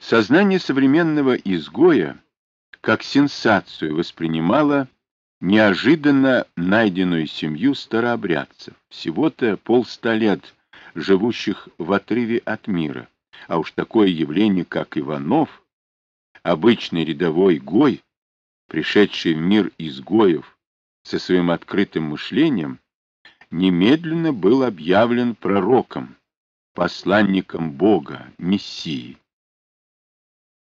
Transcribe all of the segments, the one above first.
Сознание современного изгоя как сенсацию воспринимало неожиданно найденную семью старообрядцев, всего-то полста лет живущих в отрыве от мира, а уж такое явление, как Иванов, обычный рядовой гой, пришедший в мир изгоев со своим открытым мышлением, немедленно был объявлен пророком, посланником Бога, Мессией.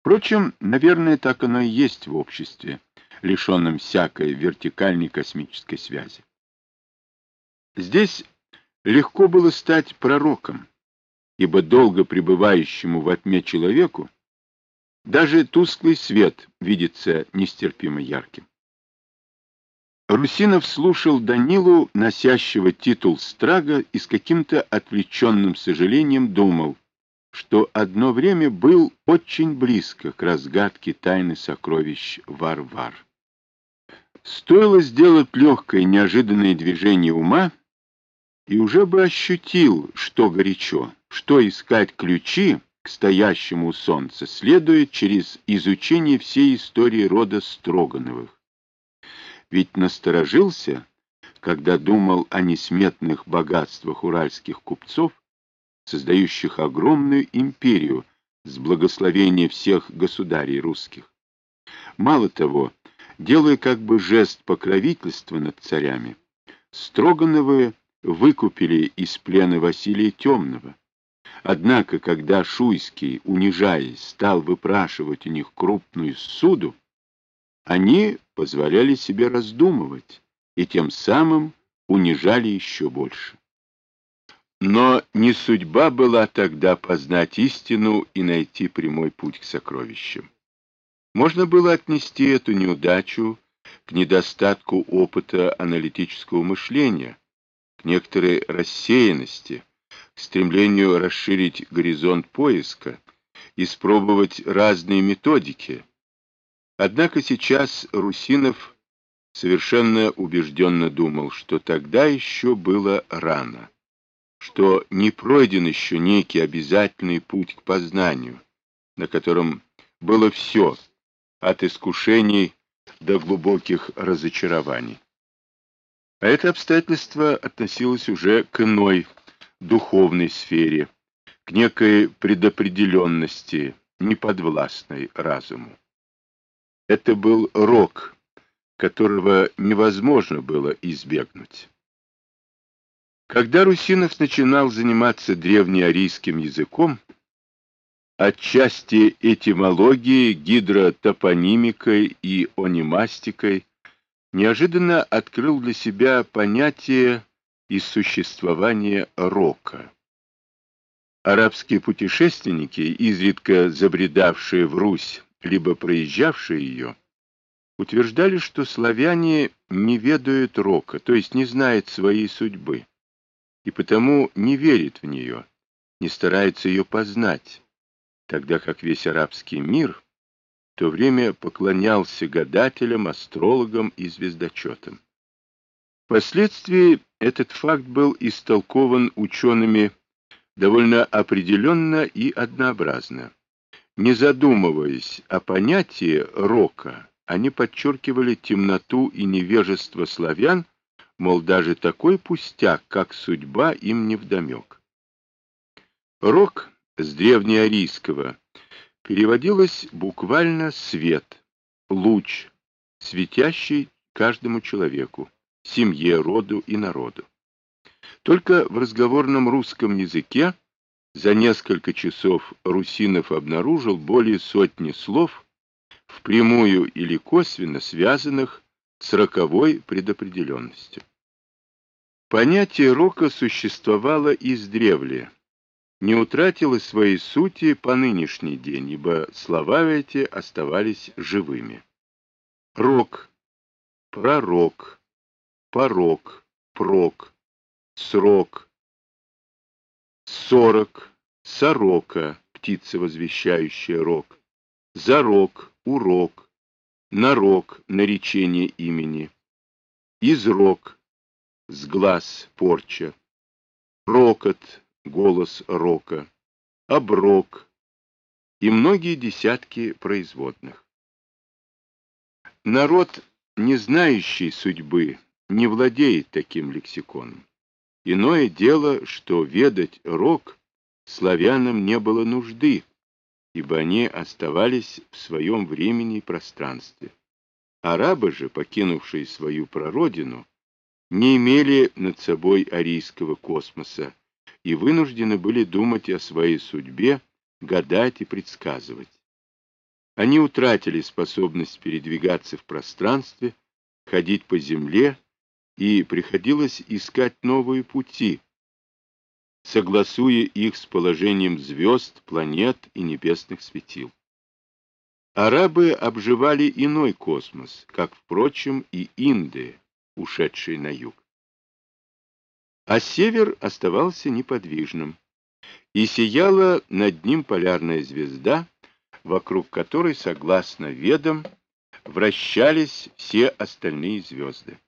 Впрочем, наверное, так оно и есть в обществе, лишенном всякой вертикальной космической связи. Здесь легко было стать пророком, ибо долго пребывающему во тьме человеку даже тусклый свет видится нестерпимо ярким. Русинов слушал Данилу, носящего титул Страга, и с каким-то отвлеченным сожалением думал, что одно время был очень близко к разгадке тайны сокровищ Варвар. Стоило сделать легкое неожиданное движение ума, и уже бы ощутил, что горячо, что искать ключи к стоящему у солнца следует через изучение всей истории рода Строгановых ведь насторожился, когда думал о несметных богатствах уральских купцов, создающих огромную империю с благословения всех государей русских. Мало того, делая как бы жест покровительства над царями, Строгановы выкупили из плена Василия Темного. Однако, когда Шуйский, унижаясь, стал выпрашивать у них крупную суду, они позволяли себе раздумывать и тем самым унижали еще больше. Но не судьба была тогда познать истину и найти прямой путь к сокровищам. Можно было отнести эту неудачу к недостатку опыта аналитического мышления, к некоторой рассеянности, к стремлению расширить горизонт поиска, испробовать разные методики, Однако сейчас Русинов совершенно убежденно думал, что тогда еще было рано, что не пройден еще некий обязательный путь к познанию, на котором было все, от искушений до глубоких разочарований. А это обстоятельство относилось уже к иной духовной сфере, к некой предопределенности, неподвластной разуму. Это был рок, которого невозможно было избегнуть. Когда Русинов начинал заниматься древнеарийским языком, отчасти этимологией, гидротопонимикой и онимастикой, неожиданно открыл для себя понятие и существование рока. Арабские путешественники, изредка забредавшие в Русь либо проезжавшие ее, утверждали, что славяне не ведают рока, то есть не знают своей судьбы, и потому не верят в нее, не стараются ее познать, тогда как весь арабский мир в то время поклонялся гадателям, астрологам и звездочетам. Впоследствии этот факт был истолкован учеными довольно определенно и однообразно. Не задумываясь о понятии рока, они подчеркивали темноту и невежество славян, мол, даже такой пустяк, как судьба, им невдомек. Рок с древнеарийского переводилось буквально «свет», «луч», светящий каждому человеку, семье, роду и народу. Только в разговорном русском языке за несколько часов Русинов обнаружил более сотни слов, впрямую или косвенно связанных с роковой предопределенностью. Понятие рока существовало издревле, не утратило своей сути по нынешний день, ибо слова эти оставались живыми. Рок, пророк, порок, прок, срок, сорок, сорока, птица, возвещающая рок, зарок, урок, нарок, наречение имени, изрок, сглаз, порча, рокот, голос рока, оброк, и многие десятки производных. Народ, не знающий судьбы, не владеет таким лексиконом. Иное дело, что ведать рок славянам не было нужды, ибо они оставались в своем времени и пространстве. Арабы же, покинувшие свою прародину, не имели над собой арийского космоса и вынуждены были думать о своей судьбе, гадать и предсказывать. Они утратили способность передвигаться в пространстве, ходить по земле, и приходилось искать новые пути, согласуя их с положением звезд, планет и небесных светил. Арабы обживали иной космос, как, впрочем, и инды, ушедшие на юг. А север оставался неподвижным, и сияла над ним полярная звезда, вокруг которой, согласно ведам, вращались все остальные звезды.